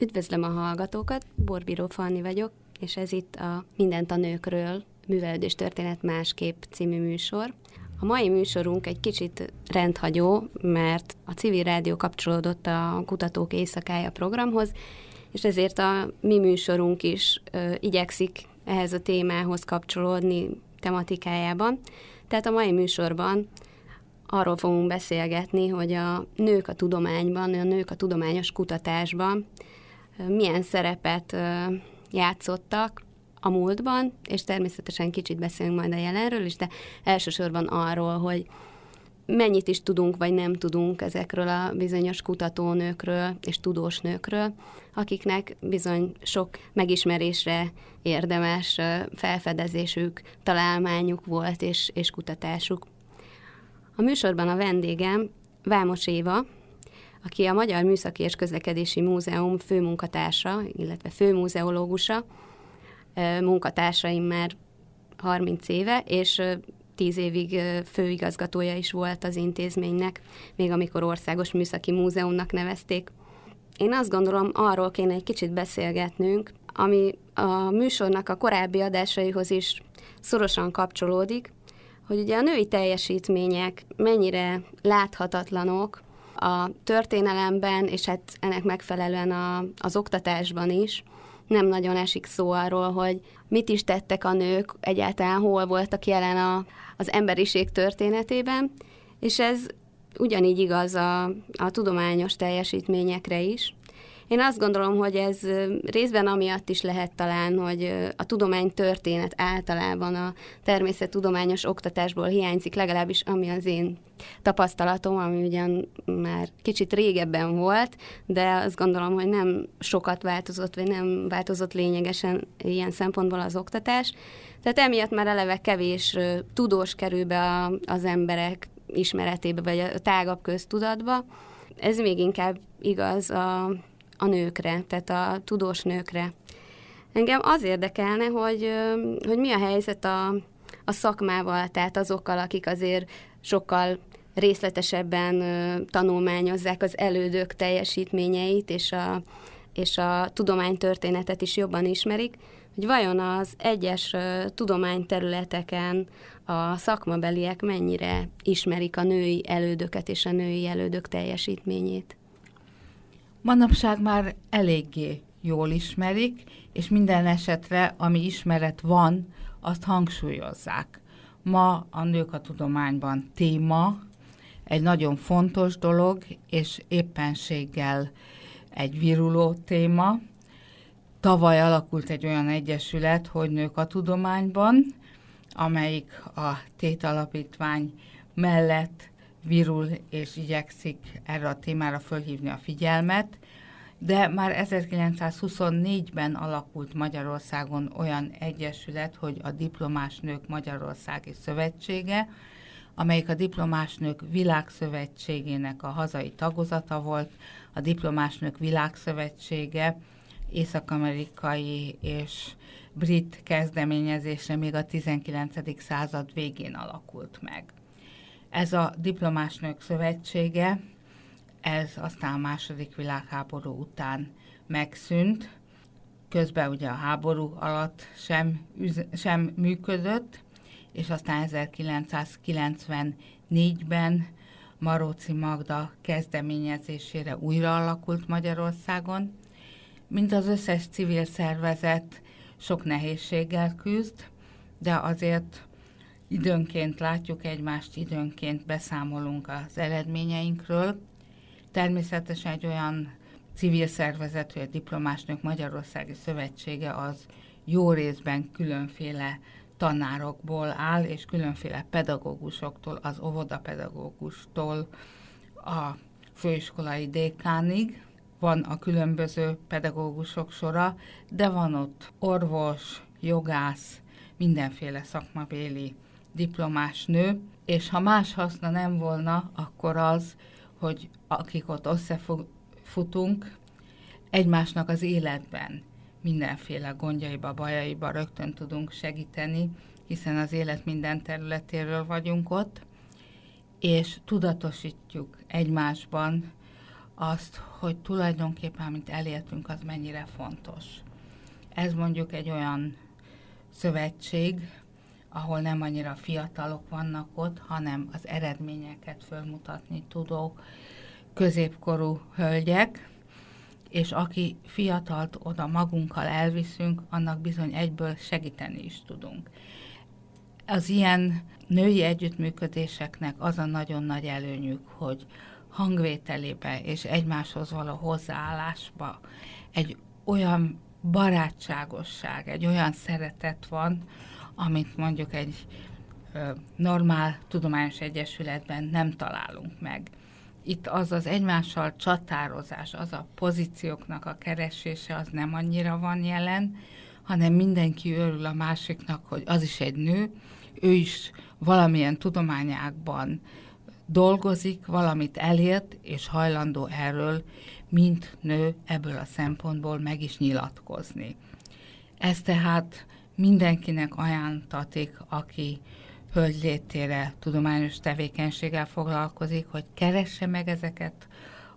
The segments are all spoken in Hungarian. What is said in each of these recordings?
Üdvözlöm a hallgatókat, Borbíró Fanni vagyok, és ez itt a Mindent a nőkről, Művelődés Történet Másképp című műsor. A mai műsorunk egy kicsit rendhagyó, mert a civil rádió kapcsolódott a Kutatók Éjszakája programhoz, és ezért a mi műsorunk is ö, igyekszik ehhez a témához kapcsolódni tematikájában. Tehát a mai műsorban arról fogunk beszélgetni, hogy a nők a tudományban, a nők a tudományos kutatásban milyen szerepet játszottak a múltban, és természetesen kicsit beszélünk majd a jelenről is, de elsősorban arról, hogy mennyit is tudunk, vagy nem tudunk ezekről a bizonyos kutatónőkről és tudós nőkről, akiknek bizony sok megismerésre érdemes felfedezésük, találmányuk volt és, és kutatásuk. A műsorban a vendégem Vámos Éva, aki a Magyar Műszaki és Közlekedési Múzeum főmunkatársa, illetve főmúzeológusa, munkatársaim már 30 éve, és 10 évig főigazgatója is volt az intézménynek, még amikor Országos Műszaki Múzeumnak nevezték. Én azt gondolom, arról kéne egy kicsit beszélgetnünk, ami a műsornak a korábbi adásaihoz is szorosan kapcsolódik, hogy ugye a női teljesítmények mennyire láthatatlanok, a történelemben, és hát ennek megfelelően a, az oktatásban is nem nagyon esik szó arról, hogy mit is tettek a nők, egyáltalán hol voltak jelen a, az emberiség történetében, és ez ugyanígy igaz a, a tudományos teljesítményekre is. Én azt gondolom, hogy ez részben amiatt is lehet talán, hogy a tudomány történet általában a természettudományos oktatásból hiányzik, legalábbis ami az én tapasztalatom, ami ugyan már kicsit régebben volt, de azt gondolom, hogy nem sokat változott, vagy nem változott lényegesen ilyen szempontból az oktatás. Tehát emiatt már eleve kevés tudós kerül be a, az emberek ismeretébe, vagy a tágabb köztudatba. Ez még inkább igaz a a nőkre, tehát a tudós nőkre. Engem az érdekelne, hogy, hogy mi a helyzet a, a szakmával, tehát azokkal, akik azért sokkal részletesebben tanulmányozzák az elődök teljesítményeit, és a, és a tudománytörténetet is jobban ismerik, hogy vajon az egyes tudományterületeken a szakmabeliek mennyire ismerik a női elődöket és a női elődök teljesítményét. Manapság már eléggé jól ismerik, és minden esetre, ami ismeret van, azt hangsúlyozzák. Ma a nők a tudományban téma, egy nagyon fontos dolog, és éppenséggel egy viruló téma. Tavaly alakult egy olyan egyesület, hogy nők a tudományban, amelyik a tétalapítvány mellett virul és igyekszik erre a témára fölhívni a figyelmet, de már 1924-ben alakult Magyarországon olyan egyesület, hogy a Diplomás Nők Magyarországi Szövetsége, amelyik a Diplomás Nők Világszövetségének a hazai tagozata volt. A Diplomás Nők Világszövetsége észak-amerikai és brit kezdeményezésre még a 19. század végén alakult meg. Ez a Diplomásnők Szövetsége, ez aztán a második világháború után megszűnt. Közben ugye a háború alatt sem, sem működött, és aztán 1994-ben Maróci Magda kezdeményezésére újra alakult Magyarországon. Mint az összes civil szervezet sok nehézséggel küzd, de azért időnként látjuk egymást, időnként beszámolunk az eredményeinkről. Természetesen egy olyan civil szervezet, hogy a Diplomásnők Magyarországi Szövetsége az jó részben különféle tanárokból áll, és különféle pedagógusoktól, az óvodapedagógustól a főiskolai dékánig van a különböző pedagógusok sora, de van ott orvos, jogász, mindenféle szakmabéli diplomás nő, és ha más haszna nem volna, akkor az, hogy akik ott összefutunk, egymásnak az életben mindenféle gondjaiba, bajaiba rögtön tudunk segíteni, hiszen az élet minden területéről vagyunk ott, és tudatosítjuk egymásban azt, hogy tulajdonképpen, amit elértünk, az mennyire fontos. Ez mondjuk egy olyan szövetség, ahol nem annyira fiatalok vannak ott, hanem az eredményeket fölmutatni tudó középkorú hölgyek, és aki fiatalt oda magunkkal elviszünk, annak bizony egyből segíteni is tudunk. Az ilyen női együttműködéseknek az a nagyon nagy előnyük, hogy hangvételébe és egymáshoz való hozzáállásba egy olyan barátságosság, egy olyan szeretet van, amit mondjuk egy ö, normál tudományos egyesületben nem találunk meg. Itt az az egymással csatározás, az a pozícióknak a keresése, az nem annyira van jelen, hanem mindenki örül a másiknak, hogy az is egy nő, ő is valamilyen tudományákban dolgozik, valamit elért, és hajlandó erről, mint nő ebből a szempontból meg is nyilatkozni. Ez tehát mindenkinek ajánltatik, aki hölgy létére tudományos tevékenységgel foglalkozik, hogy keresse meg ezeket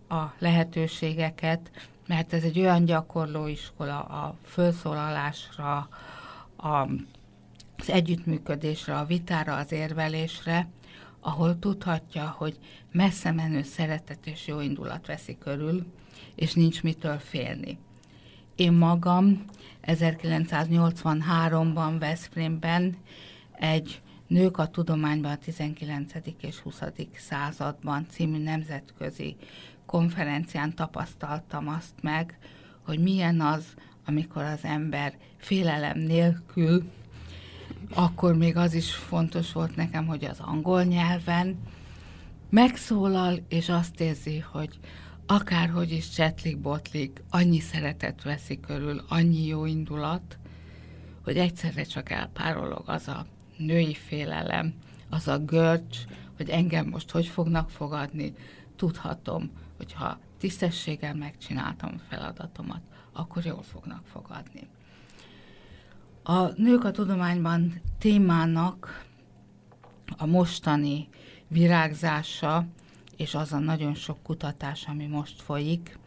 a lehetőségeket, mert ez egy olyan gyakorlóiskola a felszólalásra, a, az együttműködésre, a vitára, az érvelésre, ahol tudhatja, hogy messze menő szeretet és jó indulat veszi körül, és nincs mitől félni. Én magam 1983-ban Veszprémben egy Nők a tudományban a 19. és 20. században című nemzetközi konferencián tapasztaltam azt meg, hogy milyen az, amikor az ember félelem nélkül, akkor még az is fontos volt nekem, hogy az angol nyelven megszólal, és azt érzi, hogy akárhogy is csetlik-botlik, annyi szeretet veszi körül, annyi jó indulat, hogy egyszerre csak elpárolog az a női félelem, az a görcs, hogy engem most hogy fognak fogadni, tudhatom, hogy ha tisztességgel megcsináltam a feladatomat, akkor jól fognak fogadni. A nők a tudományban témának a mostani virágzása és az a nagyon sok kutatás, ami most folyik,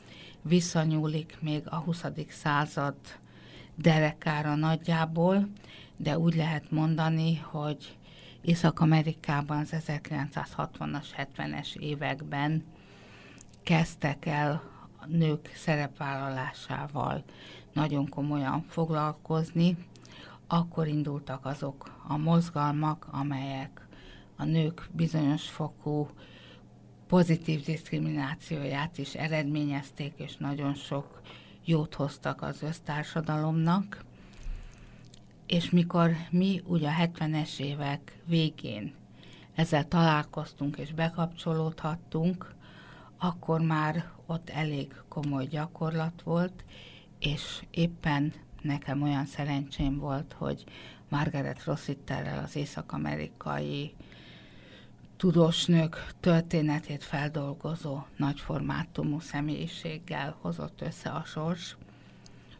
visszanyúlik még a 20. század derekára nagyjából, de úgy lehet mondani, hogy Észak-Amerikában az 1960-as, 70-es években kezdtek el a nők szerepvállalásával nagyon komolyan foglalkozni. Akkor indultak azok a mozgalmak, amelyek a nők bizonyos fokú pozitív diszkriminációját is eredményezték, és nagyon sok jót hoztak az össztársadalomnak. És mikor mi ugye a 70-es évek végén ezzel találkoztunk és bekapcsolódhattunk, akkor már ott elég komoly gyakorlat volt, és éppen nekem olyan szerencsém volt, hogy Margaret Rossitterrel, az észak-amerikai tudósnők történetét feldolgozó nagyformátumú személyiséggel hozott össze a sors,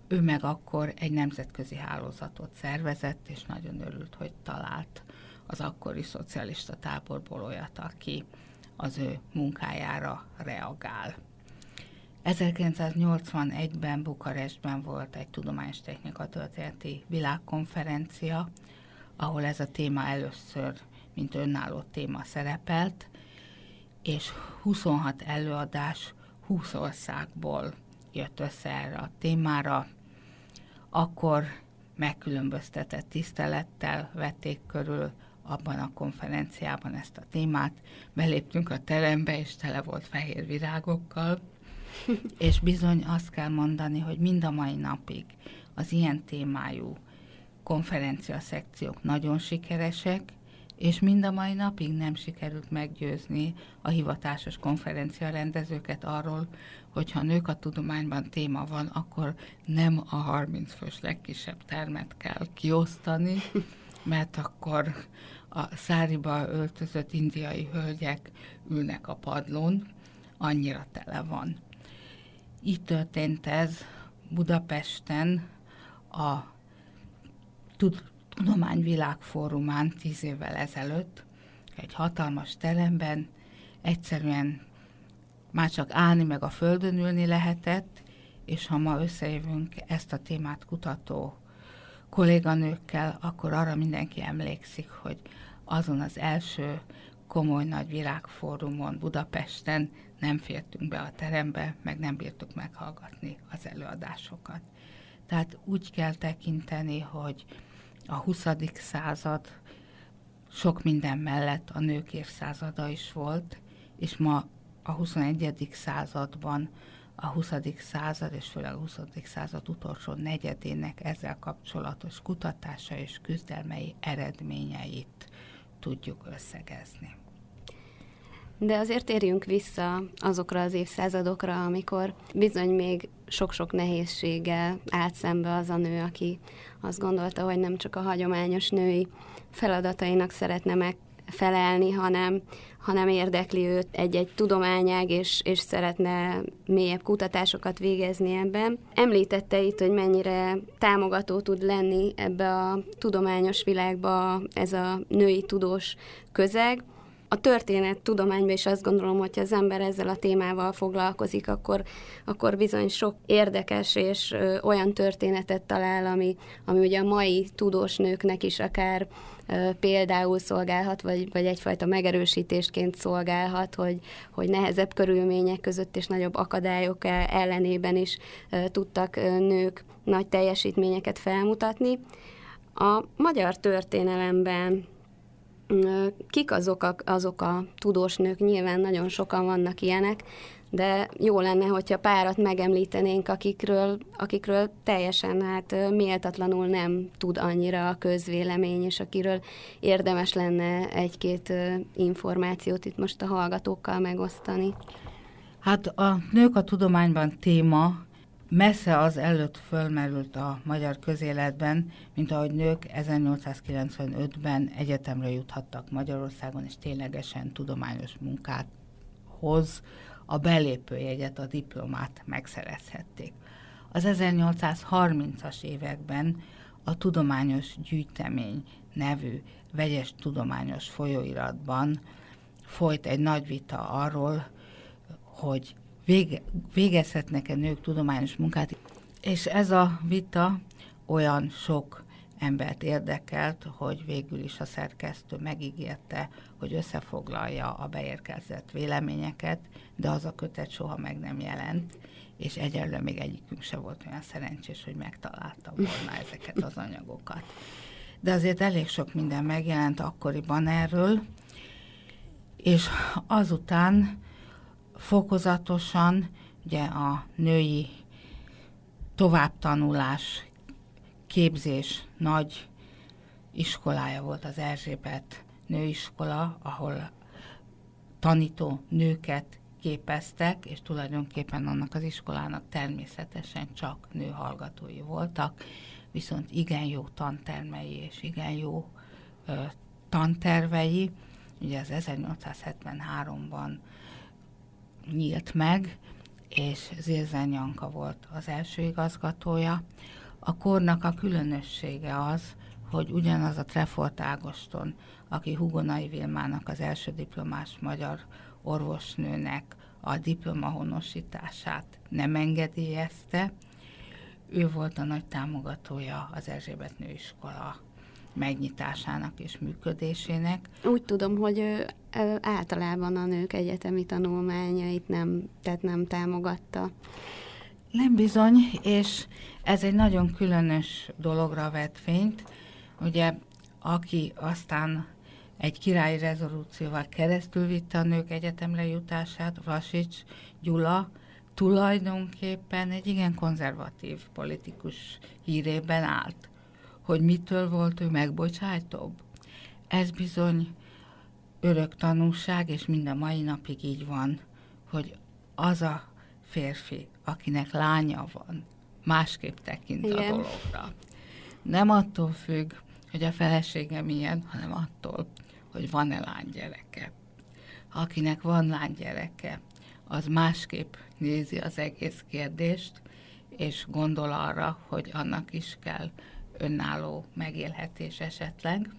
ő meg akkor egy nemzetközi hálózatot szervezett, és nagyon örült, hogy talált az akkori szocialista táborból olyat, aki az ő munkájára reagál. 1981-ben Bukarestben volt egy tudományos technika történeti világkonferencia, ahol ez a téma először, mint önálló téma szerepelt, és 26 előadás 20 országból jött össze erre a témára, akkor megkülönböztetett tisztelettel vették körül abban a konferenciában ezt a témát. Beléptünk a terembe, és tele volt fehér virágokkal, és bizony azt kell mondani, hogy mind a mai napig az ilyen témájú konferencia szekciók nagyon sikeresek, és mind a mai napig nem sikerült meggyőzni a hivatásos konferencia rendezőket arról, hogyha nők a tudományban téma van, akkor nem a 30 fős legkisebb termet kell kiosztani, mert akkor a száriba öltözött indiai hölgyek ülnek a padlón, annyira tele van. Így történt ez Budapesten a Tudományvilágfórumán tíz évvel ezelőtt, egy hatalmas teremben, egyszerűen már csak állni meg a földön ülni lehetett, és ha ma összejövünk ezt a témát kutató kolléganőkkel, akkor arra mindenki emlékszik, hogy azon az első komoly nagy világfórumon Budapesten nem fértünk be a terembe, meg nem bírtuk meghallgatni az előadásokat. Tehát úgy kell tekinteni, hogy a 20. század sok minden mellett a nők évszázada is volt, és ma a 21. században a 20. század, és főleg a 20. század utolsó negyedének ezzel kapcsolatos kutatása és küzdelmei eredményeit tudjuk összegezni. De azért térjünk vissza azokra az évszázadokra, amikor bizony még sok-sok nehézséggel állt szembe az a nő, aki azt gondolta, hogy nem csak a hagyományos női feladatainak szeretne megfelelni, hanem, hanem érdekli őt egy-egy tudományág, és, és szeretne mélyebb kutatásokat végezni ebben. Említette itt, hogy mennyire támogató tud lenni ebbe a tudományos világba ez a női tudós közeg a történet tudományban is azt gondolom, hogy az ember ezzel a témával foglalkozik, akkor, akkor bizony sok érdekes és ö, olyan történetet talál, ami, ami ugye a mai tudós nőknek is akár ö, például szolgálhat, vagy, vagy egyfajta megerősítésként szolgálhat, hogy, hogy nehezebb körülmények között és nagyobb akadályok e, ellenében is ö, tudtak nők nagy teljesítményeket felmutatni. A magyar történelemben Kik azok a, azok a tudós nők? Nyilván nagyon sokan vannak ilyenek, de jó lenne, hogyha párat megemlítenénk, akikről, akikről teljesen hát méltatlanul nem tud annyira a közvélemény, és akiről érdemes lenne egy-két információt itt most a hallgatókkal megosztani. Hát a Nők a Tudományban téma messze az előtt fölmerült a magyar közéletben, mint ahogy nők 1895-ben egyetemre juthattak Magyarországon, és ténylegesen tudományos munkáthoz a belépőjegyet, a diplomát megszerezhették. Az 1830-as években a Tudományos Gyűjtemény nevű vegyes tudományos folyóiratban folyt egy nagy vita arról, hogy vége, végezhetnek-e nők tudományos munkát. És ez a vita olyan sok embert érdekelt, hogy végül is a szerkesztő megígérte, hogy összefoglalja a beérkezett véleményeket, de az a kötet soha meg nem jelent, és egyelőre még egyikünk se volt olyan szerencsés, hogy megtalálta volna ezeket az anyagokat. De azért elég sok minden megjelent akkoriban erről, és azután fokozatosan ugye a női továbbtanulás, képzés nagy iskolája volt az Erzsébet nőiskola, ahol tanító nőket képeztek, és tulajdonképpen annak az iskolának természetesen csak nőhallgatói voltak, viszont igen jó tantermei és igen jó ö, tantervei. Ugye az 1873-ban nyílt meg, és Zilzen Janka volt az első igazgatója. A kornak a különössége az, hogy ugyanaz a Trefort Ágoston, aki Hugonai Vilmának az első diplomás magyar orvosnőnek a diplomahonosítását nem engedélyezte, ő volt a nagy támogatója az Erzsébet Nőiskola megnyitásának és működésének. Úgy tudom, hogy általában a nők egyetemi tanulmányait nem, tehát nem támogatta. Nem bizony, és ez egy nagyon különös dologra vett fényt. Ugye, aki aztán egy királyi rezolúcióval keresztül vitte a nők egyetemre jutását, Vasics Gyula, tulajdonképpen egy igen konzervatív politikus hírében állt hogy mitől volt ő megbocsájtóbb? Ez bizony örök tanulság, és mind a mai napig így van, hogy az a férfi, akinek lánya van, másképp tekint Igen. a dologra. Nem attól függ, hogy a felesége milyen, hanem attól, hogy van-e lánygyereke. Akinek van lánygyereke, az másképp nézi az egész kérdést, és gondol arra, hogy annak is kell önálló megélhetés esetleg,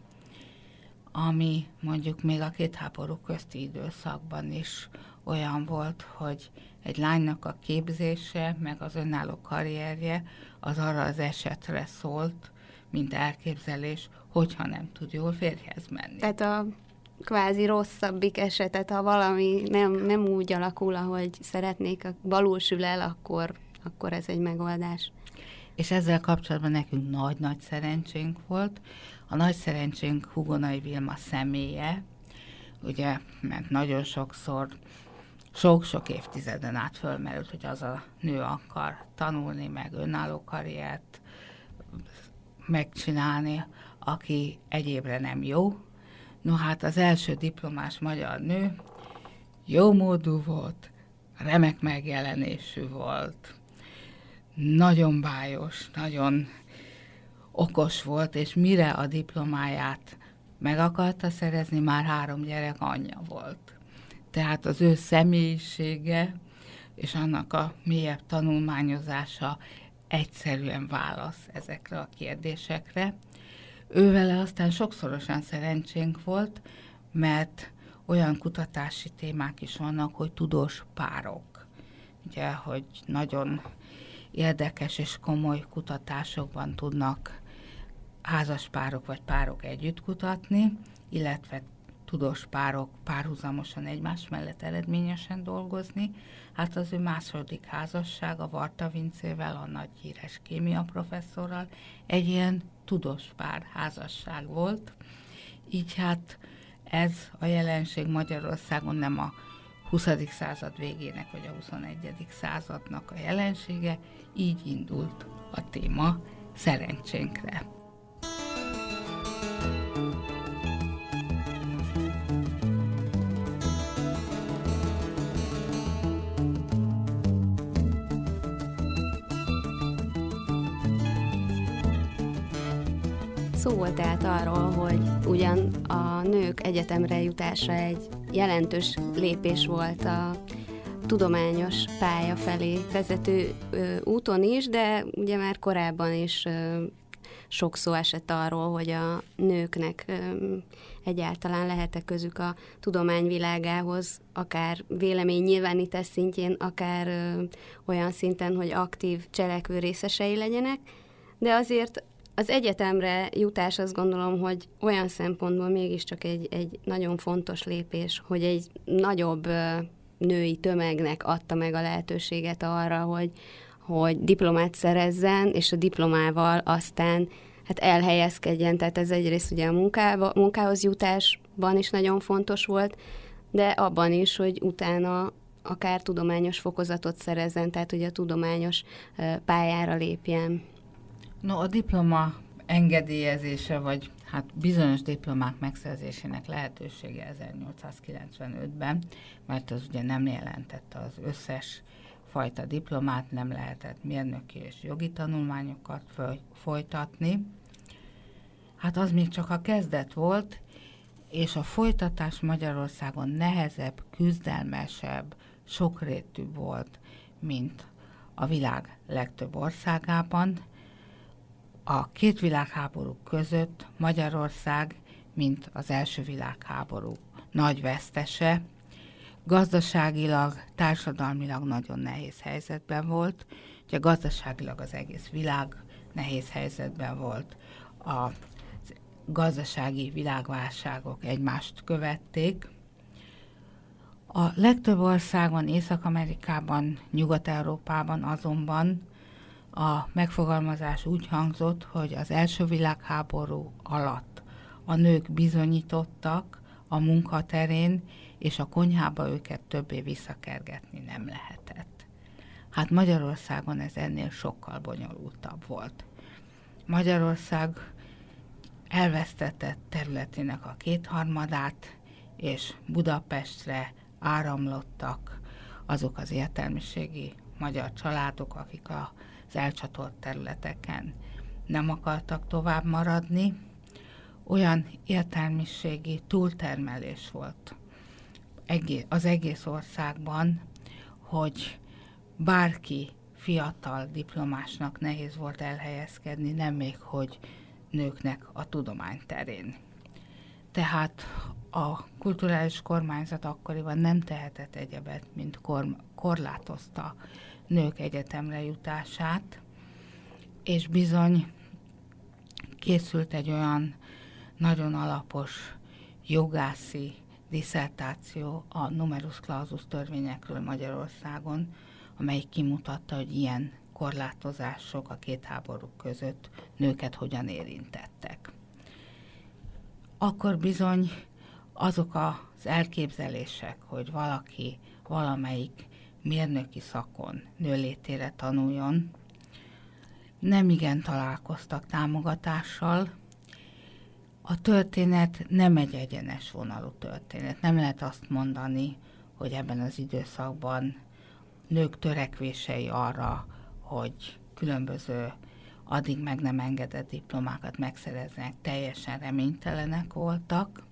ami mondjuk még a két háború közti időszakban is olyan volt, hogy egy lánynak a képzése, meg az önálló karrierje az arra az esetre szólt, mint elképzelés, hogyha nem tud jól férjhez menni. Tehát a kvázi rosszabbik esetet, ha valami nem, nem úgy alakul, ahogy szeretnék, balulsül el, akkor, akkor ez egy megoldás. És ezzel kapcsolatban nekünk nagy-nagy szerencsénk volt. A nagy szerencsénk Hugonai Vilma személye, ugye, mert nagyon sokszor sok-sok évtizeden át fölmerült, hogy az a nő akar tanulni, meg önálló karriert megcsinálni, aki egyébre nem jó. No hát az első diplomás magyar nő jó módú volt, remek megjelenésű volt, nagyon bájos, nagyon okos volt, és mire a diplomáját meg akarta szerezni, már három gyerek anyja volt. Tehát az ő személyisége és annak a mélyebb tanulmányozása egyszerűen válasz ezekre a kérdésekre. Ővele aztán sokszorosan szerencsénk volt, mert olyan kutatási témák is vannak, hogy tudós párok. Ugye, hogy nagyon érdekes és komoly kutatásokban tudnak házaspárok vagy párok együtt kutatni, illetve tudós párok párhuzamosan egymás mellett eredményesen dolgozni. Hát az ő második házassága Varta Vincével, a nagy híres kémia professzorral egy ilyen tudós pár házasság volt. Így hát ez a jelenség Magyarországon nem a 20. század végének vagy a 21. századnak a jelensége, így indult a téma szerencsénkre. Szó volt tehát arról, hogy ugyan a nők egyetemre jutása egy jelentős lépés volt a tudományos pálya felé vezető ö, úton is, de ugye már korábban is ö, sok szó esett arról, hogy a nőknek ö, egyáltalán lehet-e közük a tudományvilágához, akár vélemény nyilvánítás szintjén, akár ö, olyan szinten, hogy aktív cselekvő részesei legyenek, de azért az egyetemre jutás azt gondolom, hogy olyan szempontból mégiscsak egy, egy nagyon fontos lépés, hogy egy nagyobb női tömegnek adta meg a lehetőséget arra, hogy, hogy diplomát szerezzen, és a diplomával aztán hát elhelyezkedjen. Tehát ez egyrészt ugye a munkába, munkához jutásban is nagyon fontos volt, de abban is, hogy utána akár tudományos fokozatot szerezzen, tehát ugye a tudományos pályára lépjen. No, a diploma engedélyezése, vagy hát bizonyos diplomák megszerzésének lehetősége 1895-ben, mert az ugye nem jelentette az összes fajta diplomát, nem lehetett mérnöki és jogi tanulmányokat folytatni. Hát az még csak a kezdet volt, és a folytatás Magyarországon nehezebb, küzdelmesebb, sokrétű volt, mint a világ legtöbb országában, a két világháború között Magyarország, mint az első világháború nagy vesztese, gazdaságilag, társadalmilag nagyon nehéz helyzetben volt. Ugye gazdaságilag az egész világ nehéz helyzetben volt. A gazdasági világválságok egymást követték. A legtöbb országban, Észak-Amerikában, Nyugat-Európában azonban a megfogalmazás úgy hangzott, hogy az első világháború alatt a nők bizonyítottak a munkaterén, és a konyhába őket többé visszakergetni nem lehetett. Hát Magyarországon ez ennél sokkal bonyolultabb volt. Magyarország elvesztette területének a kétharmadát, és Budapestre áramlottak azok az értelmiségi magyar családok, akik az elcsatolt területeken nem akartak tovább maradni. Olyan értelmiségi túltermelés volt az egész országban, hogy bárki fiatal diplomásnak nehéz volt elhelyezkedni, nem még hogy nőknek a tudomány terén. Tehát a kulturális kormányzat akkoriban nem tehetett egyebet, mint kor, korlátozta nők egyetemre jutását, és bizony készült egy olyan nagyon alapos jogászi diszertáció a numerus clausus törvényekről Magyarországon, amely kimutatta, hogy ilyen korlátozások a két háború között nőket hogyan érintettek. Akkor bizony azok az elképzelések, hogy valaki valamelyik mérnöki szakon nőlétére tanuljon, nem igen találkoztak támogatással. A történet nem egy egyenes vonalú történet. Nem lehet azt mondani, hogy ebben az időszakban nők törekvései arra, hogy különböző addig meg nem engedett diplomákat megszereznek, teljesen reménytelenek voltak,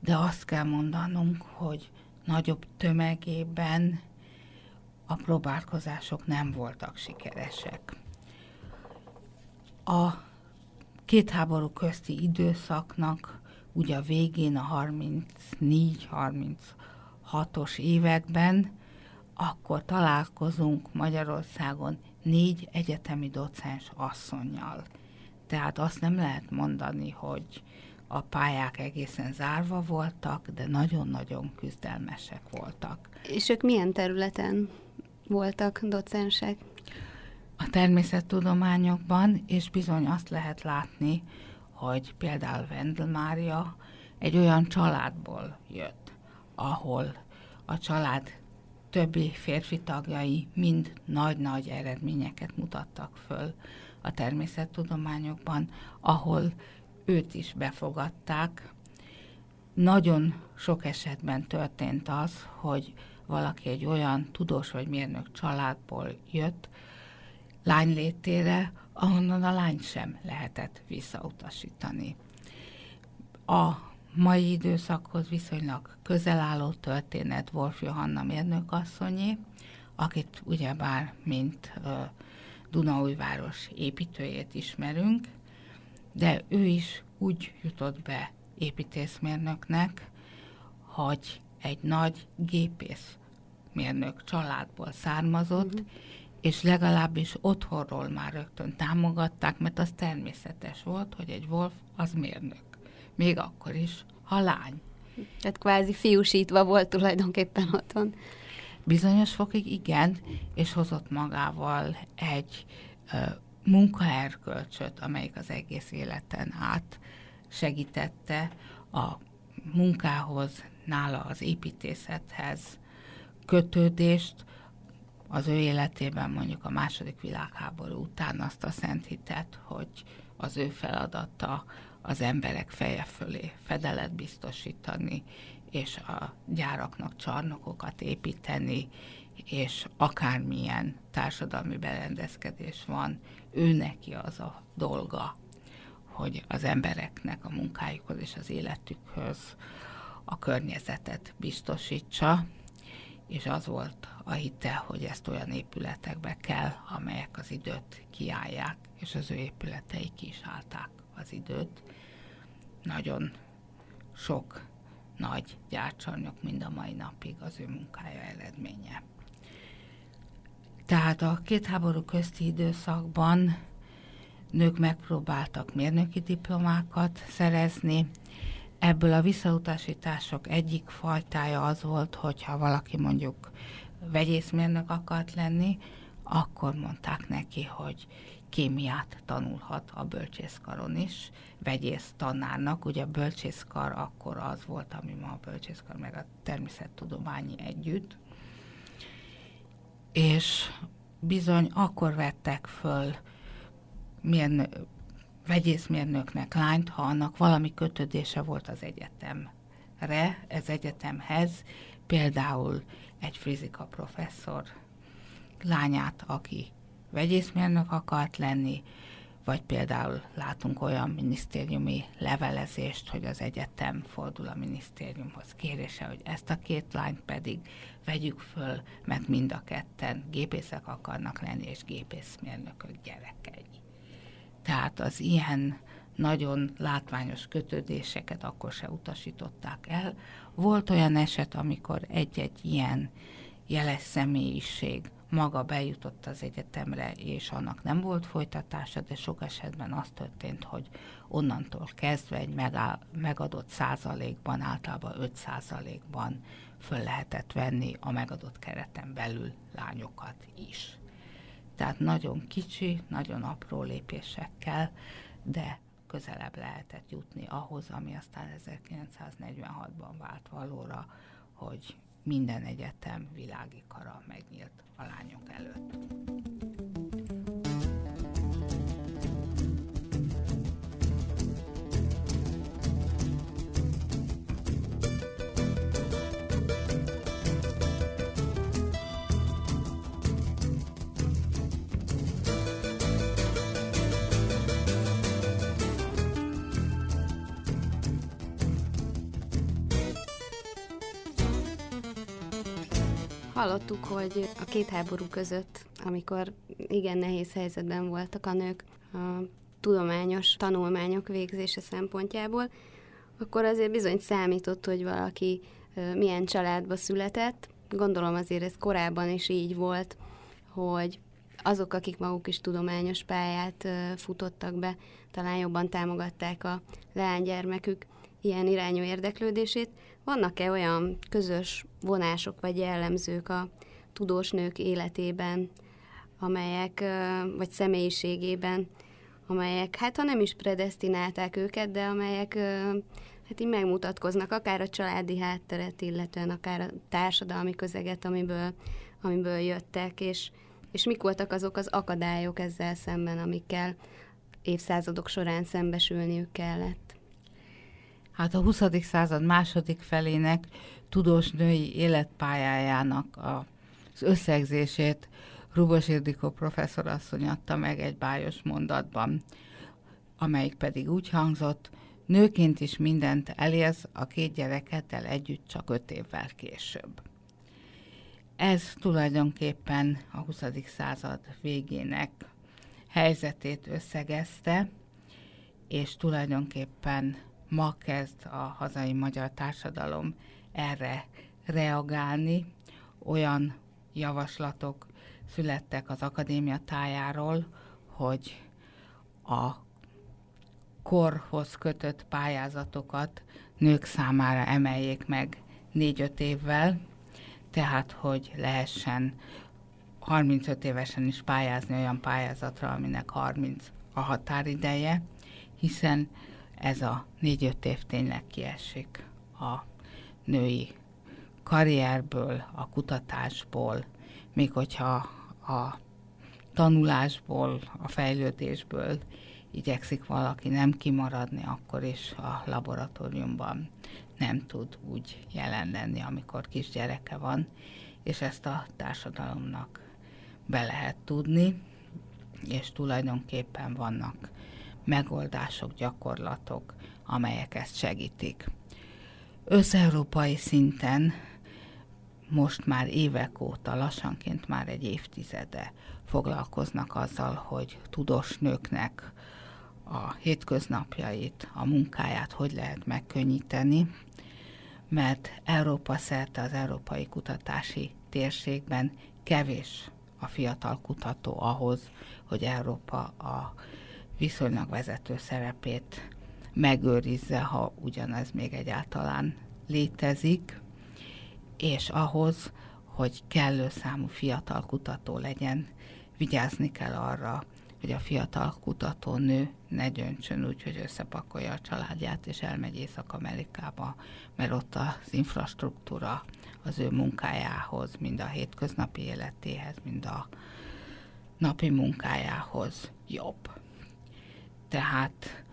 de azt kell mondanunk, hogy nagyobb tömegében a próbálkozások nem voltak sikeresek. A két háború közti időszaknak ugye a végén, a 34-36-os években akkor találkozunk Magyarországon négy egyetemi docens asszonynal. Tehát azt nem lehet mondani, hogy a pályák egészen zárva voltak, de nagyon-nagyon küzdelmesek voltak. És ők milyen területen voltak docensek? A természettudományokban, és bizony azt lehet látni, hogy például Vendel Mária egy olyan családból jött, ahol a család többi férfi tagjai mind nagy-nagy eredményeket mutattak föl a természettudományokban, ahol őt is befogadták. Nagyon sok esetben történt az, hogy valaki egy olyan tudós vagy mérnök családból jött lány létére, ahonnan a lány sem lehetett visszautasítani. A mai időszakhoz viszonylag közel álló történet Wolf Johanna mérnökasszonyé, akit ugyebár mint uh, Dunaújváros építőjét ismerünk, de ő is úgy jutott be építészmérnöknek, hogy egy nagy gépész mérnök családból származott, uh-huh. és legalábbis otthonról már rögtön támogatták, mert az természetes volt, hogy egy Wolf az mérnök még akkor is, ha lány. Tehát kvázi fiúsítva volt tulajdonképpen otthon. Bizonyos fokig igen, és hozott magával egy ö, munkaerkölcsöt, amelyik az egész életen át segítette a munkához, nála az építészethez kötődést, az ő életében mondjuk a második világháború után azt a szent hitet, hogy az ő feladata az emberek feje fölé fedelet biztosítani, és a gyáraknak csarnokokat építeni, és akármilyen társadalmi berendezkedés van, ő neki az a dolga, hogy az embereknek a munkájukhoz és az életükhöz a környezetet biztosítsa, és az volt a hite, hogy ezt olyan épületekbe kell, amelyek az időt kiállják, és az ő épületei is állták az időt. Nagyon sok nagy gyárcsarnok mind a mai napig az ő munkája eredménye. Tehát a két háború közti időszakban nők megpróbáltak mérnöki diplomákat szerezni. Ebből a visszautasítások egyik fajtája az volt, hogyha valaki mondjuk vegyészmérnök akart lenni, akkor mondták neki, hogy kémiát tanulhat a bölcsészkaron is, vegyész tanárnak, ugye a bölcsészkar akkor az volt, ami ma a bölcsészkar, meg a természettudományi együtt, és bizony akkor vettek föl milyen vegyészmérnöknek lányt, ha annak valami kötődése volt az egyetemre, ez egyetemhez, például egy fizika professzor lányát, aki vegyészmérnök akart lenni, vagy például látunk olyan minisztériumi levelezést, hogy az egyetem fordul a minisztériumhoz kérése, hogy ezt a két lányt pedig vegyük föl, mert mind a ketten gépészek akarnak lenni, és gépészmérnökök gyerekei. Tehát az ilyen nagyon látványos kötődéseket akkor se utasították el. Volt olyan eset, amikor egy-egy ilyen jeles személyiség maga bejutott az egyetemre, és annak nem volt folytatása, de sok esetben az történt, hogy onnantól kezdve egy megáll, megadott százalékban, általában 5 százalékban föl lehetett venni a megadott kereten belül lányokat is. Tehát nagyon kicsi, nagyon apró lépésekkel, de közelebb lehetett jutni ahhoz, ami aztán 1946-ban vált valóra, hogy minden egyetem világi kara megnyílt a lányok előtt. Hallottuk, hogy a két háború között, amikor igen nehéz helyzetben voltak a nők a tudományos tanulmányok végzése szempontjából, akkor azért bizony számított, hogy valaki milyen családba született. Gondolom azért ez korábban is így volt, hogy azok, akik maguk is tudományos pályát futottak be, talán jobban támogatták a leánygyermekük ilyen irányú érdeklődését. Vannak-e olyan közös vonások vagy jellemzők a tudós nők életében, amelyek, vagy személyiségében, amelyek, hát ha nem is predestinálták őket, de amelyek hát így megmutatkoznak, akár a családi hátteret, illetően akár a társadalmi közeget, amiből, amiből jöttek, és, és mik voltak azok az akadályok ezzel szemben, amikkel évszázadok során szembesülniük kellett. Hát a 20. század második felének tudós női életpályájának az összegzését Rubos Ildikó professzorasszony adta meg egy bájos mondatban, amelyik pedig úgy hangzott, nőként is mindent elérsz, a két gyerekettel együtt csak öt évvel később. Ez tulajdonképpen a 20. század végének helyzetét összegezte, és tulajdonképpen ma kezd a hazai magyar társadalom erre reagálni. Olyan javaslatok születtek az akadémia tájáról, hogy a korhoz kötött pályázatokat nők számára emeljék meg négy-öt évvel, tehát hogy lehessen 35 évesen is pályázni olyan pályázatra, aminek 30 a határideje, hiszen ez a négy-öt év tényleg kiesik a női karrierből, a kutatásból, még hogyha a tanulásból, a fejlődésből igyekszik valaki nem kimaradni, akkor is a laboratóriumban nem tud úgy jelen lenni, amikor kisgyereke van, és ezt a társadalomnak be lehet tudni, és tulajdonképpen vannak megoldások, gyakorlatok, amelyek ezt segítik. Összeurópai szinten most már évek óta, lassanként már egy évtizede foglalkoznak azzal, hogy tudós nőknek a hétköznapjait, a munkáját hogy lehet megkönnyíteni, mert Európa szerte az európai kutatási térségben kevés a fiatal kutató ahhoz, hogy Európa a viszonylag vezető szerepét megőrizze, ha ugyanez még egyáltalán létezik, és ahhoz, hogy kellő számú fiatal kutató legyen, vigyázni kell arra, hogy a fiatal kutató nő ne döntsön úgy, hogy összepakolja a családját, és elmegy Észak-Amerikába, mert ott az infrastruktúra az ő munkájához, mind a hétköznapi életéhez, mind a napi munkájához jobb. Tehát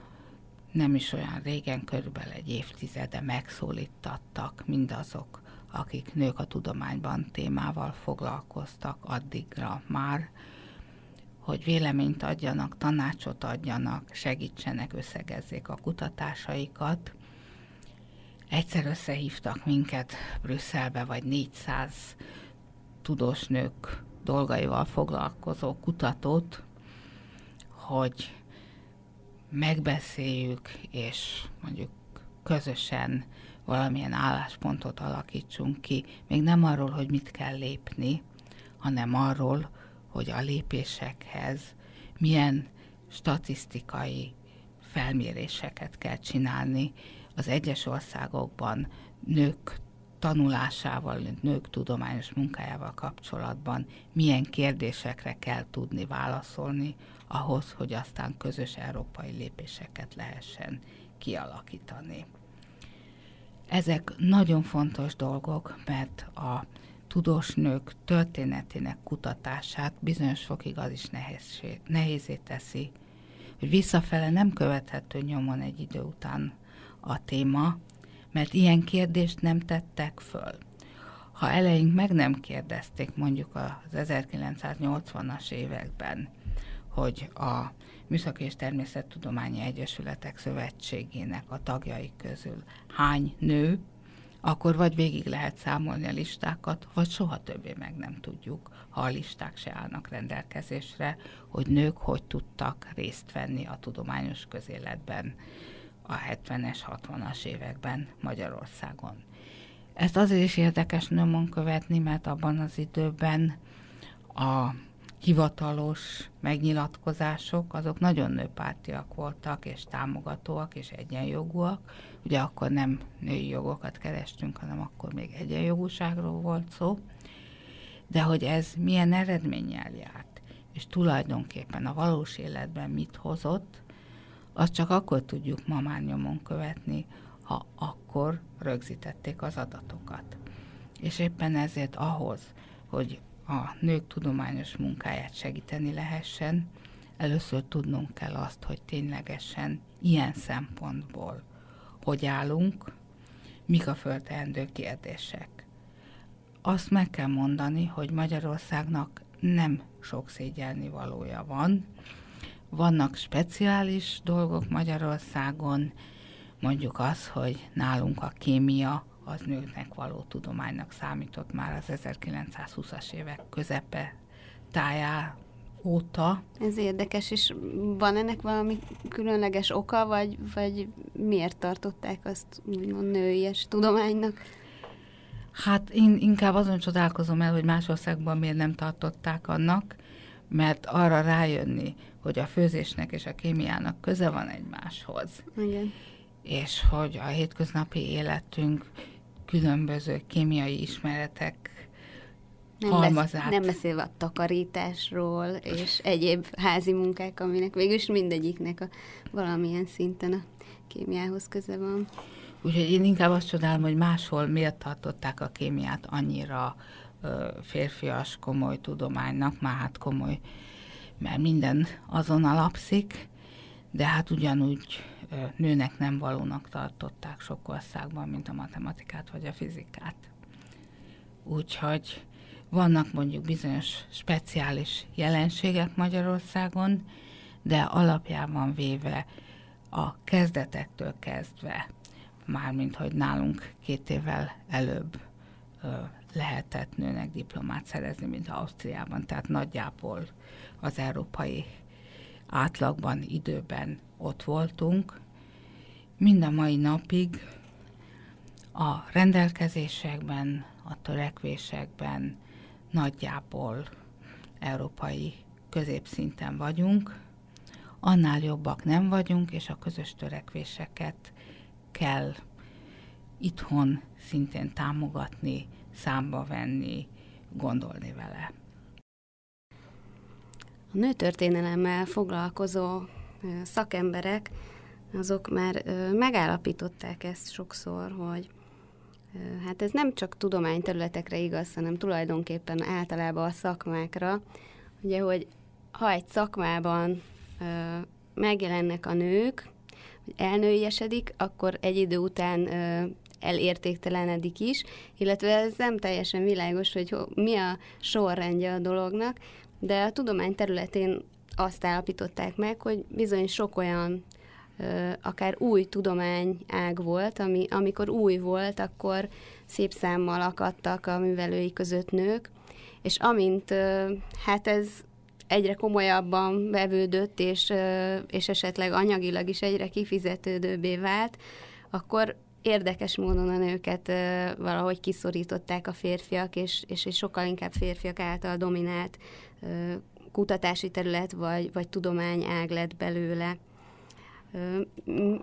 nem is olyan régen, körülbelül egy évtizede megszólítattak mindazok, akik nők a tudományban témával foglalkoztak addigra már, hogy véleményt adjanak, tanácsot adjanak, segítsenek, összegezzék a kutatásaikat. Egyszer összehívtak minket Brüsszelbe, vagy 400 tudós nők dolgaival foglalkozó kutatót, hogy megbeszéljük, és mondjuk közösen valamilyen álláspontot alakítsunk ki, még nem arról, hogy mit kell lépni, hanem arról, hogy a lépésekhez milyen statisztikai felméréseket kell csinálni. Az egyes országokban nők tanulásával, nők tudományos munkájával kapcsolatban milyen kérdésekre kell tudni válaszolni ahhoz, hogy aztán közös európai lépéseket lehessen kialakítani. Ezek nagyon fontos dolgok, mert a tudós nők történetének kutatását bizonyos fokig az is nehézé, nehézé teszi, hogy visszafele nem követhető nyomon egy idő után a téma, mert ilyen kérdést nem tettek föl. Ha eleink meg nem kérdezték mondjuk az 1980-as években, hogy a Műszaki és Természettudományi Egyesületek Szövetségének a tagjai közül hány nő, akkor vagy végig lehet számolni a listákat, vagy soha többé meg nem tudjuk, ha a listák se állnak rendelkezésre, hogy nők hogy tudtak részt venni a tudományos közéletben a 70-es, 60-as években Magyarországon. Ezt azért is érdekes nyomon követni, mert abban az időben a hivatalos megnyilatkozások, azok nagyon nőpártiak voltak, és támogatóak, és egyenjogúak. Ugye akkor nem női jogokat kerestünk, hanem akkor még egyenjogúságról volt szó. De hogy ez milyen eredménnyel járt, és tulajdonképpen a valós életben mit hozott, azt csak akkor tudjuk ma már nyomon követni, ha akkor rögzítették az adatokat. És éppen ezért ahhoz, hogy a nők tudományos munkáját segíteni lehessen, először tudnunk kell azt, hogy ténylegesen ilyen szempontból hogy állunk, mik a fölteendő kérdések. Azt meg kell mondani, hogy Magyarországnak nem sok szégyelni valója van. Vannak speciális dolgok Magyarországon, mondjuk az, hogy nálunk a kémia az nőknek való tudománynak számított már az 1920-as évek közepe tájá óta. Ez érdekes, és van ennek valami különleges oka, vagy, vagy miért tartották azt úgymond nőies tudománynak? Hát én inkább azon csodálkozom el, hogy más országban miért nem tartották annak, mert arra rájönni, hogy a főzésnek és a kémiának köze van egymáshoz. Igen. És hogy a hétköznapi életünk különböző kémiai ismeretek nem halmazát. Besz, nem beszélve a takarításról és egyéb házi munkák, aminek végülis mindegyiknek a valamilyen szinten a kémiához köze van. Úgyhogy én inkább azt csodálom, hogy máshol miért tartották a kémiát annyira ö, férfias, komoly tudománynak, már hát komoly, mert minden azon alapszik, de hát ugyanúgy nőnek nem valónak tartották sok országban, mint a matematikát vagy a fizikát. Úgyhogy vannak mondjuk bizonyos speciális jelenségek Magyarországon, de alapjában véve a kezdetektől kezdve, mármint hogy nálunk két évvel előbb lehetett nőnek diplomát szerezni, mint Ausztriában, tehát nagyjából az európai átlagban, időben ott voltunk. Mind a mai napig a rendelkezésekben, a törekvésekben nagyjából európai középszinten vagyunk, annál jobbak nem vagyunk, és a közös törekvéseket kell itthon szintén támogatni, számba venni, gondolni vele. A nőtörténelemmel foglalkozó szakemberek, azok már megállapították ezt sokszor, hogy hát ez nem csak tudományterületekre igaz, hanem tulajdonképpen általában a szakmákra. Ugye, hogy ha egy szakmában megjelennek a nők, elnőiesedik, akkor egy idő után elértéktelenedik is, illetve ez nem teljesen világos, hogy ho, mi a sorrendje a dolognak, de a tudomány területén azt állapították meg, hogy bizony sok olyan akár új tudományág volt, ami, amikor új volt, akkor szép számmal akadtak a művelői között nők, és amint hát ez egyre komolyabban vevődött, és, és esetleg anyagilag is egyre kifizetődőbbé vált, akkor érdekes módon a nőket valahogy kiszorították a férfiak, és, és egy sokkal inkább férfiak által dominált kutatási terület vagy, vagy tudományág lett belőle.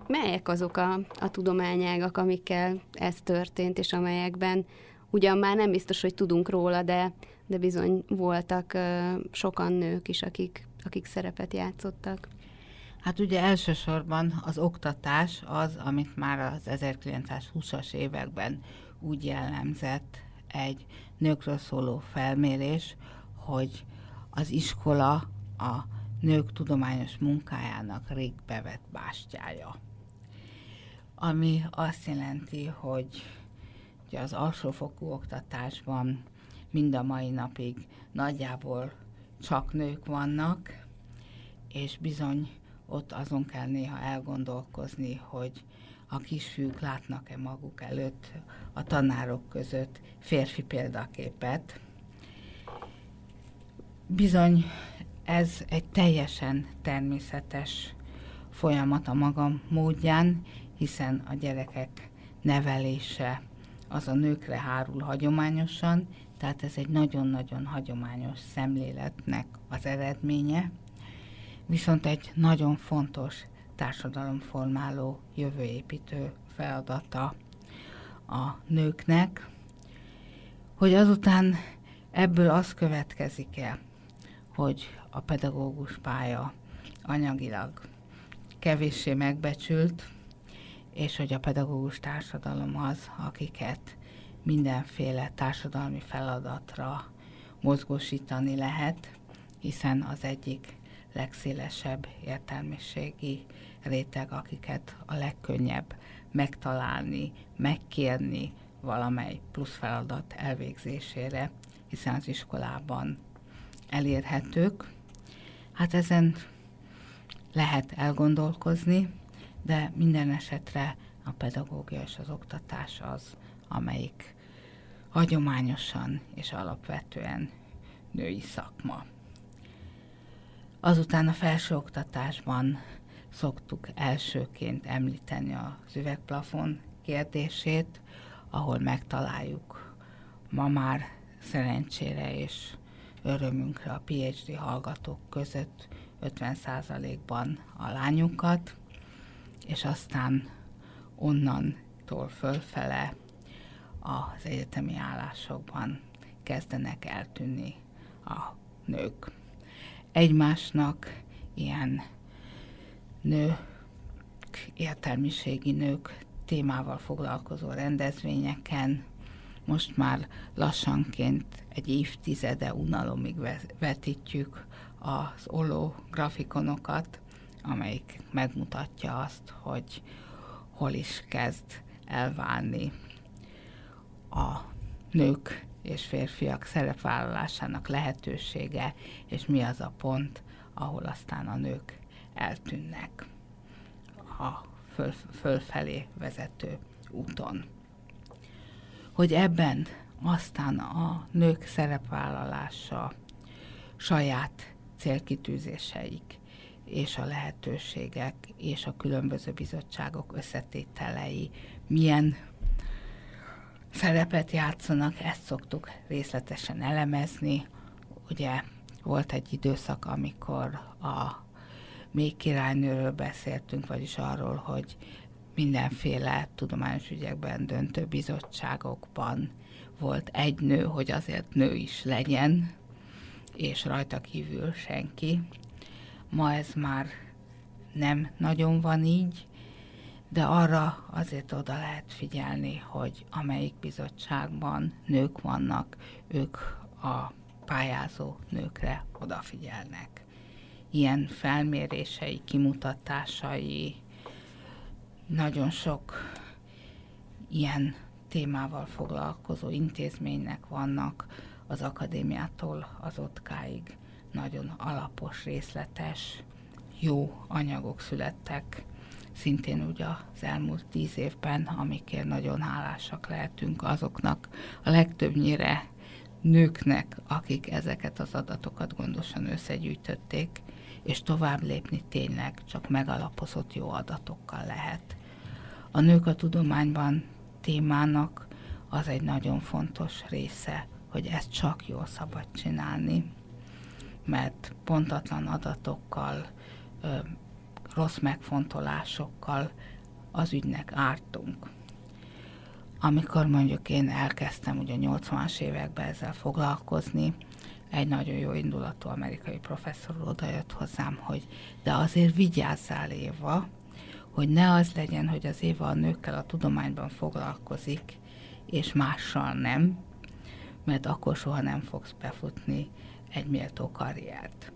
Melyek azok a, a tudományágak, amikkel ez történt, és amelyekben ugyan már nem biztos, hogy tudunk róla, de, de bizony voltak sokan nők is, akik, akik szerepet játszottak. Hát ugye elsősorban az oktatás az, amit már az 1920-as években úgy jellemzett egy nőkről szóló felmérés, hogy az iskola a nők tudományos munkájának rég bevett bástyája. Ami azt jelenti, hogy az alsófokú oktatásban mind a mai napig nagyjából csak nők vannak, és bizony ott azon kell néha elgondolkozni, hogy a kisfiúk látnak-e maguk előtt a tanárok között férfi példaképet. Bizony ez egy teljesen természetes folyamat a magam módján, hiszen a gyerekek nevelése az a nőkre hárul hagyományosan, tehát ez egy nagyon-nagyon hagyományos szemléletnek az eredménye, viszont egy nagyon fontos társadalomformáló, jövőépítő feladata a nőknek, hogy azután ebből az következik el, hogy a pedagógus pálya anyagilag kevéssé megbecsült, és hogy a pedagógus társadalom az, akiket mindenféle társadalmi feladatra mozgósítani lehet, hiszen az egyik legszélesebb értelmiségi réteg, akiket a legkönnyebb megtalálni, megkérni valamely plusz feladat elvégzésére, hiszen az iskolában elérhetők. Hát ezen lehet elgondolkozni, de minden esetre a pedagógia és az oktatás az, amelyik hagyományosan és alapvetően női szakma. Azután a felsőoktatásban szoktuk elsőként említeni az üvegplafon kérdését, ahol megtaláljuk ma már szerencsére és örömünkre a PhD hallgatók között 50%-ban a lányokat, és aztán onnantól fölfele az egyetemi állásokban kezdenek eltűnni a nők. Egymásnak ilyen nő, értelmiségi nők témával foglalkozó rendezvényeken most már lassanként egy évtizede unalomig vetítjük az oló grafikonokat, amelyik megmutatja azt, hogy hol is kezd elválni a nők és férfiak szerepvállalásának lehetősége, és mi az a pont, ahol aztán a nők eltűnnek a föl, fölfelé vezető úton. Hogy ebben aztán a nők szerepvállalása, saját célkitűzéseik és a lehetőségek és a különböző bizottságok összetételei milyen szerepet játszanak, ezt szoktuk részletesen elemezni. Ugye volt egy időszak, amikor a még királynőről beszéltünk, vagyis arról, hogy mindenféle tudományos ügyekben döntő bizottságokban volt egy nő, hogy azért nő is legyen, és rajta kívül senki. Ma ez már nem nagyon van így, de arra azért oda lehet figyelni, hogy amelyik bizottságban nők vannak, ők a pályázó nőkre odafigyelnek. ilyen felmérései, kimutatásai, nagyon sok ilyen témával foglalkozó intézménynek vannak az akadémiától az ottkáig nagyon alapos, részletes, jó anyagok születtek, szintén ugye az elmúlt tíz évben, amikért nagyon hálásak lehetünk azoknak a legtöbbnyire nőknek, akik ezeket az adatokat gondosan összegyűjtötték, és tovább lépni tényleg csak megalapozott jó adatokkal lehet. A nők a tudományban témának az egy nagyon fontos része, hogy ezt csak jól szabad csinálni, mert pontatlan adatokkal, ö, rossz megfontolásokkal az ügynek ártunk. Amikor mondjuk én elkezdtem ugye 80-as években ezzel foglalkozni, egy nagyon jó indulatú amerikai professzor odajött hozzám, hogy de azért vigyázzál Éva, hogy ne az legyen, hogy az Éva a nőkkel a tudományban foglalkozik, és mással nem, mert akkor soha nem fogsz befutni egy méltó karriert.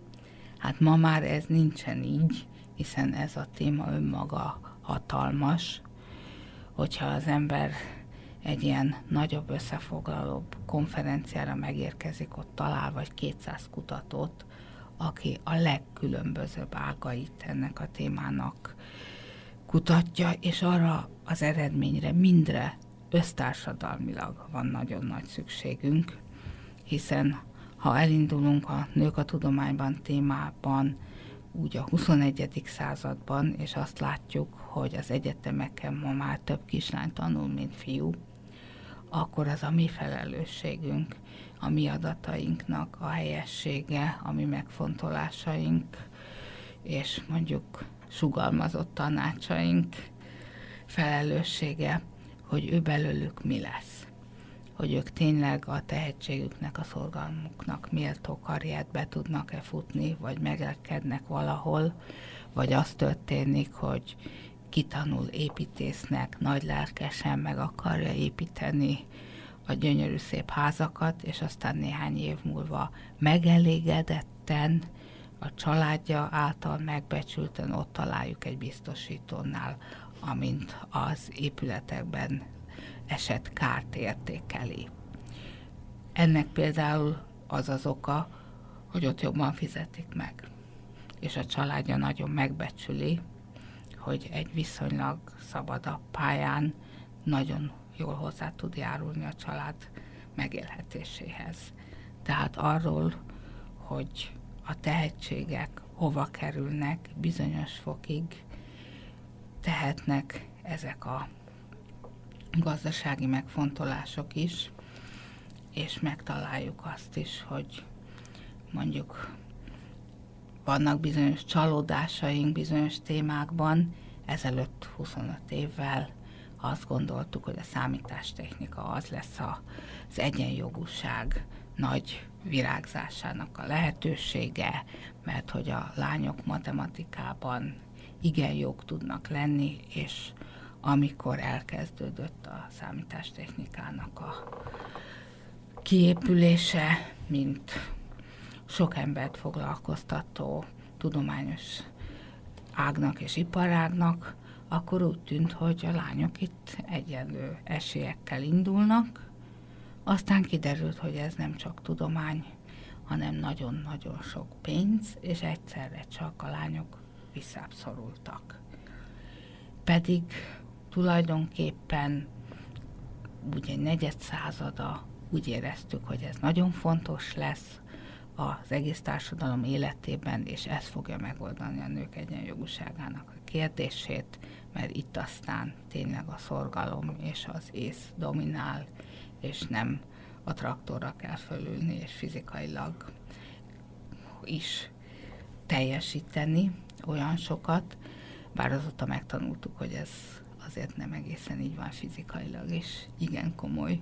Hát ma már ez nincsen így, hiszen ez a téma önmaga hatalmas, hogyha az ember egy ilyen nagyobb, összefoglalóbb konferenciára megérkezik, ott talál vagy 200 kutatót, aki a legkülönbözőbb ágait ennek a témának kutatja, és arra az eredményre, mindre össztársadalmilag van nagyon nagy szükségünk, hiszen ha elindulunk a nők a tudományban témában, úgy a 21. században, és azt látjuk, hogy az egyetemeken ma már több kislány tanul, mint fiú, akkor az a mi felelősségünk, a mi adatainknak a helyessége, a mi megfontolásaink, és mondjuk sugalmazott tanácsaink felelőssége, hogy ő belőlük mi lesz. Hogy ők tényleg a tehetségüknek, a szorgalmuknak méltó karriert be tudnak-e futni, vagy megrekednek valahol, vagy az történik, hogy kitanul építésznek, nagy lelkesen meg akarja építeni a gyönyörű szép házakat, és aztán néhány év múlva megelégedetten, a családja által megbecsülten ott találjuk egy biztosítónál, amint az épületekben esett kárt értékeli. Ennek például az az oka, hogy ott jobban fizetik meg. És a családja nagyon megbecsüli, hogy egy viszonylag szabadabb pályán nagyon jól hozzá tud járulni a család megélhetéséhez. Tehát arról, hogy a tehetségek hova kerülnek, bizonyos fokig tehetnek ezek a gazdasági megfontolások is, és megtaláljuk azt is, hogy mondjuk vannak bizonyos csalódásaink bizonyos témákban. Ezelőtt 25 évvel azt gondoltuk, hogy a számítástechnika az lesz az egyenjogúság nagy virágzásának a lehetősége, mert hogy a lányok matematikában igen jók tudnak lenni, és amikor elkezdődött a számítástechnikának a kiépülése, mint sok embert foglalkoztató tudományos ágnak és iparágnak, akkor úgy tűnt, hogy a lányok itt egyenlő esélyekkel indulnak. Aztán kiderült, hogy ez nem csak tudomány, hanem nagyon-nagyon sok pénz, és egyszerre csak a lányok visszább Pedig tulajdonképpen úgy egy negyed százada úgy éreztük, hogy ez nagyon fontos lesz, az egész társadalom életében, és ez fogja megoldani a nők egyenjogúságának a kérdését, mert itt aztán tényleg a szorgalom és az ész dominál, és nem a traktorra kell fölülni, és fizikailag is teljesíteni olyan sokat, bár azóta megtanultuk, hogy ez azért nem egészen így van fizikailag, és igen komoly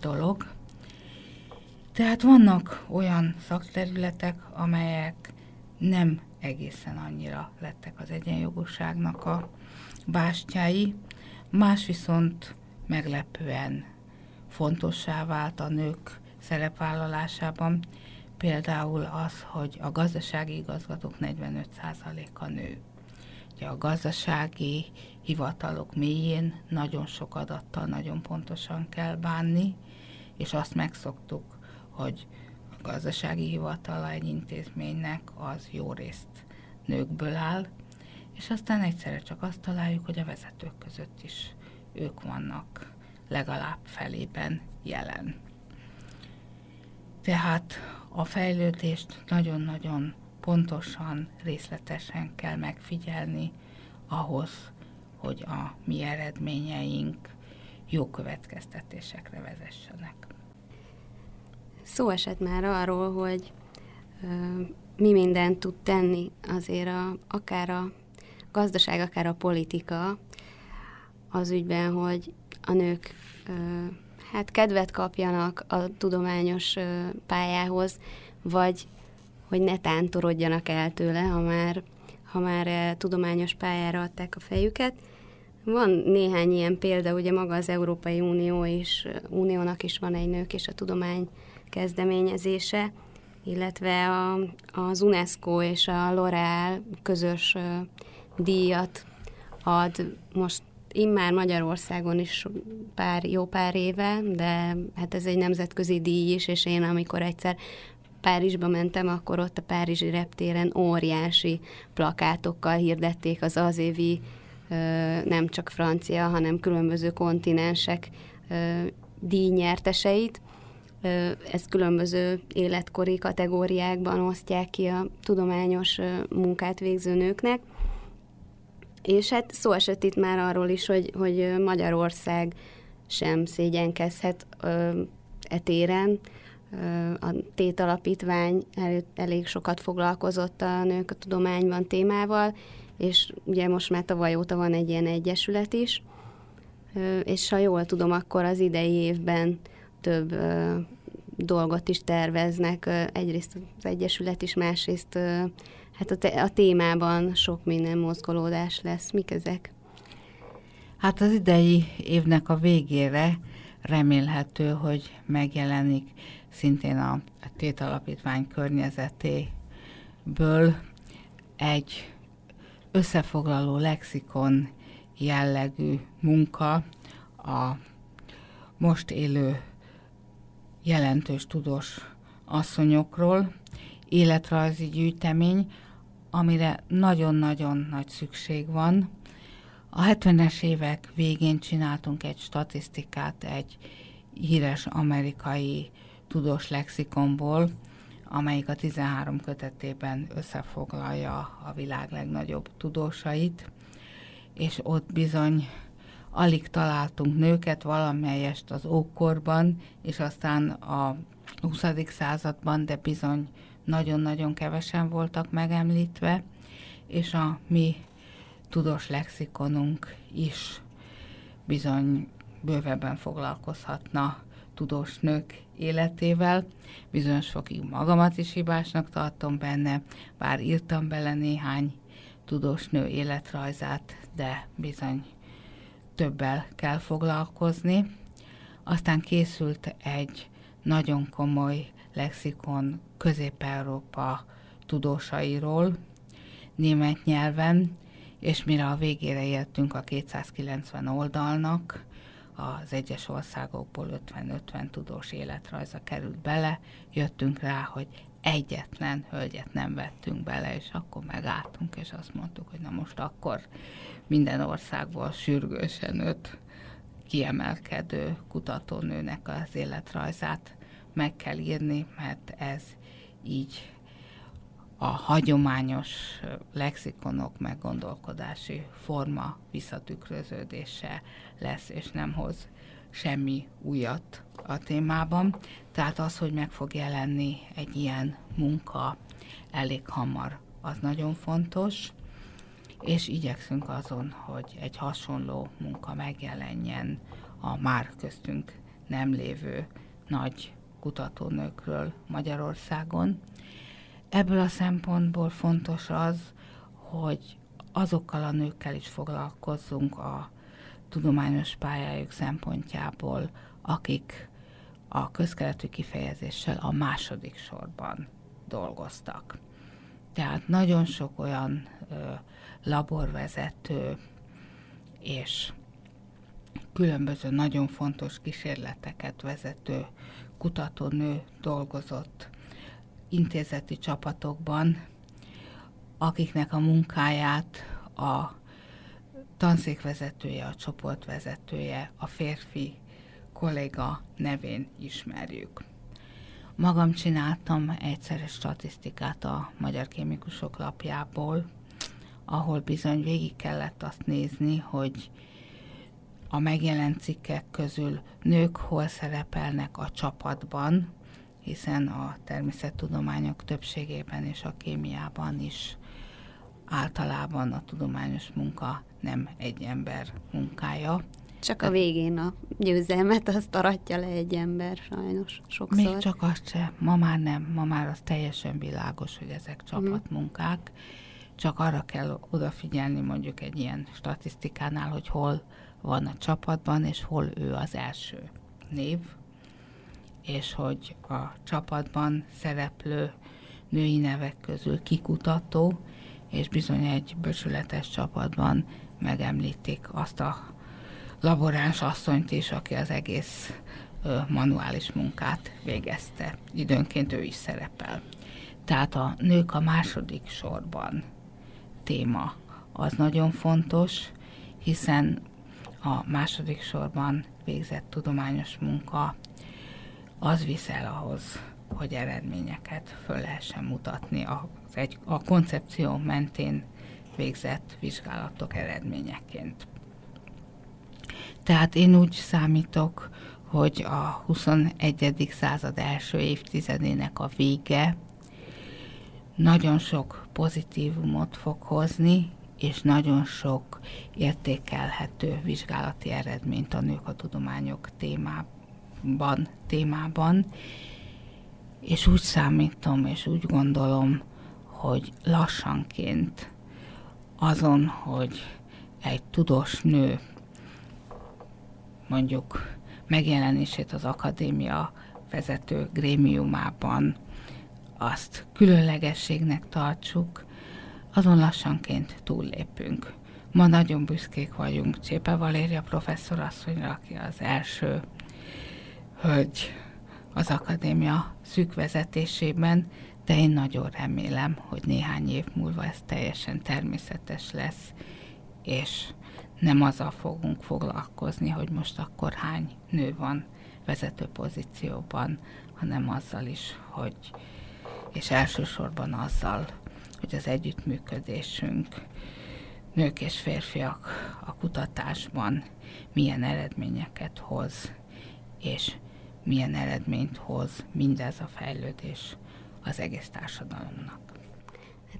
dolog. Tehát vannak olyan szakterületek, amelyek nem egészen annyira lettek az egyenjogosságnak a bástyái, más viszont meglepően fontossá vált a nők szerepvállalásában. például az, hogy a gazdasági igazgatók 45%-a nő. Ugye a gazdasági hivatalok mélyén nagyon sok adattal nagyon pontosan kell bánni, és azt megszoktuk, hogy a gazdasági hivatala egy intézménynek az jó részt nőkből áll, és aztán egyszerre csak azt találjuk, hogy a vezetők között is ők vannak legalább felében jelen. Tehát a fejlődést nagyon-nagyon pontosan, részletesen kell megfigyelni ahhoz, hogy a mi eredményeink jó következtetésekre vezessenek. Szó esett már arról, hogy ö, mi mindent tud tenni azért a, akár a gazdaság, akár a politika az ügyben, hogy a nők ö, hát kedvet kapjanak a tudományos ö, pályához, vagy hogy ne tántorodjanak el tőle, ha már, ha már e, tudományos pályára adták a fejüket. Van néhány ilyen példa, ugye maga az Európai Unió is, Uniónak is van egy nők és a tudomány kezdeményezése, illetve a, az UNESCO és a L'Oreal közös díjat ad most immár Magyarországon is pár, jó pár éve, de hát ez egy nemzetközi díj is, és én amikor egyszer Párizsba mentem, akkor ott a Párizsi reptéren óriási plakátokkal hirdették az az évi nem csak francia, hanem különböző kontinensek díjnyerteseit. Ezt különböző életkori kategóriákban osztják ki a tudományos munkát végző nőknek. És hát szó esett itt már arról is, hogy, hogy Magyarország sem szégyenkezhet e téren. A Tét Alapítvány elég sokat foglalkozott a nők a tudományban témával, és ugye most már tavaly óta van egy ilyen egyesület is, és ha jól tudom, akkor az idei évben több dolgot is terveznek. Egyrészt az Egyesület is, másrészt hát a, te- a témában sok minden mozgolódás lesz. Mik ezek? Hát az idei évnek a végére remélhető, hogy megjelenik szintén a, a Tét Alapítvány környezetéből egy összefoglaló lexikon jellegű munka a most élő jelentős tudós asszonyokról, életrajzi gyűjtemény, amire nagyon-nagyon nagy szükség van. A 70-es évek végén csináltunk egy statisztikát egy híres amerikai tudós lexikonból, amelyik a 13 kötetében összefoglalja a világ legnagyobb tudósait, és ott bizony alig találtunk nőket, valamelyest az ókorban, és aztán a 20. században, de bizony nagyon-nagyon kevesen voltak megemlítve, és a mi tudós lexikonunk is bizony bővebben foglalkozhatna tudós nők életével. Bizonyos fokig magamat is hibásnak tartom benne, bár írtam bele néhány tudós nő életrajzát, de bizony többel kell foglalkozni. Aztán készült egy nagyon komoly lexikon Közép-Európa tudósairól német nyelven, és mire a végére értünk a 290 oldalnak, az egyes országokból 50-50 tudós életrajza került bele, jöttünk rá, hogy egyetlen hölgyet nem vettünk bele, és akkor megálltunk, és azt mondtuk, hogy na most akkor minden országból sürgősen öt kiemelkedő kutatónőnek az életrajzát meg kell írni, mert ez így a hagyományos lexikonok meggondolkodási forma visszatükröződése lesz, és nem hoz semmi újat a témában. Tehát az, hogy meg fog jelenni egy ilyen munka elég hamar, az nagyon fontos, és igyekszünk azon, hogy egy hasonló munka megjelenjen a már köztünk nem lévő nagy kutatónőkről Magyarországon. Ebből a szempontból fontos az, hogy azokkal a nőkkel is foglalkozzunk a tudományos pályájuk szempontjából, akik a közkeletű kifejezéssel a második sorban dolgoztak. Tehát nagyon sok olyan ö, laborvezető és különböző nagyon fontos kísérleteket vezető kutatónő dolgozott intézeti csapatokban, akiknek a munkáját a tanszékvezetője, a csoportvezetője, a férfi kolléga nevén ismerjük. Magam csináltam egyszeres statisztikát a Magyar Kémikusok lapjából, ahol bizony végig kellett azt nézni, hogy a megjelent cikkek közül nők hol szerepelnek a csapatban, hiszen a természettudományok többségében és a kémiában is általában a tudományos munka nem egy ember munkája. Csak a végén a győzelmet azt aratja le egy ember, sajnos, sokszor. Még csak azt se. Ma már nem. Ma már az teljesen világos, hogy ezek mhm. csapatmunkák. Csak arra kell odafigyelni mondjuk egy ilyen statisztikánál, hogy hol van a csapatban, és hol ő az első név, és hogy a csapatban szereplő női nevek közül kikutató, és bizony egy böcsületes csapatban megemlítik azt a laboráns asszonyt is, aki az egész ö, manuális munkát végezte. Időnként ő is szerepel. Tehát a nők a második sorban téma az nagyon fontos, hiszen a második sorban végzett tudományos munka az viszel ahhoz, hogy eredményeket föl lehessen mutatni az egy, a koncepció mentén végzett vizsgálatok eredményeként. Tehát én úgy számítok, hogy a 21. század első évtizedének a vége nagyon sok pozitívumot fog hozni, és nagyon sok értékelhető vizsgálati eredményt a nők a tudományok témában, témában, és úgy számítom, és úgy gondolom, hogy lassanként azon, hogy egy tudós nő mondjuk megjelenését az akadémia vezető grémiumában azt különlegességnek tartsuk, azon lassanként túllépünk. Ma nagyon büszkék vagyunk Csépe Valéria professzorasszonyra, aki az első hölgy az akadémia szűk vezetésében, de én nagyon remélem, hogy néhány év múlva ez teljesen természetes lesz, és nem azzal fogunk foglalkozni, hogy most akkor hány nő van vezető pozícióban, hanem azzal is, hogy, és elsősorban azzal, hogy az együttműködésünk nők és férfiak a kutatásban milyen eredményeket hoz, és milyen eredményt hoz mindez a fejlődés az egész társadalomnak.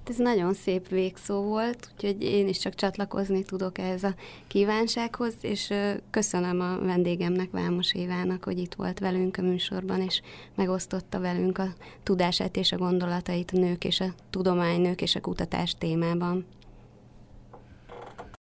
Hát ez nagyon szép végszó volt, úgyhogy én is csak csatlakozni tudok ehhez a kívánsághoz, és köszönöm a vendégemnek, Vámos Évának, hogy itt volt velünk a műsorban, és megosztotta velünk a tudását és a gondolatait a nők és a tudomány, nők és a kutatás témában.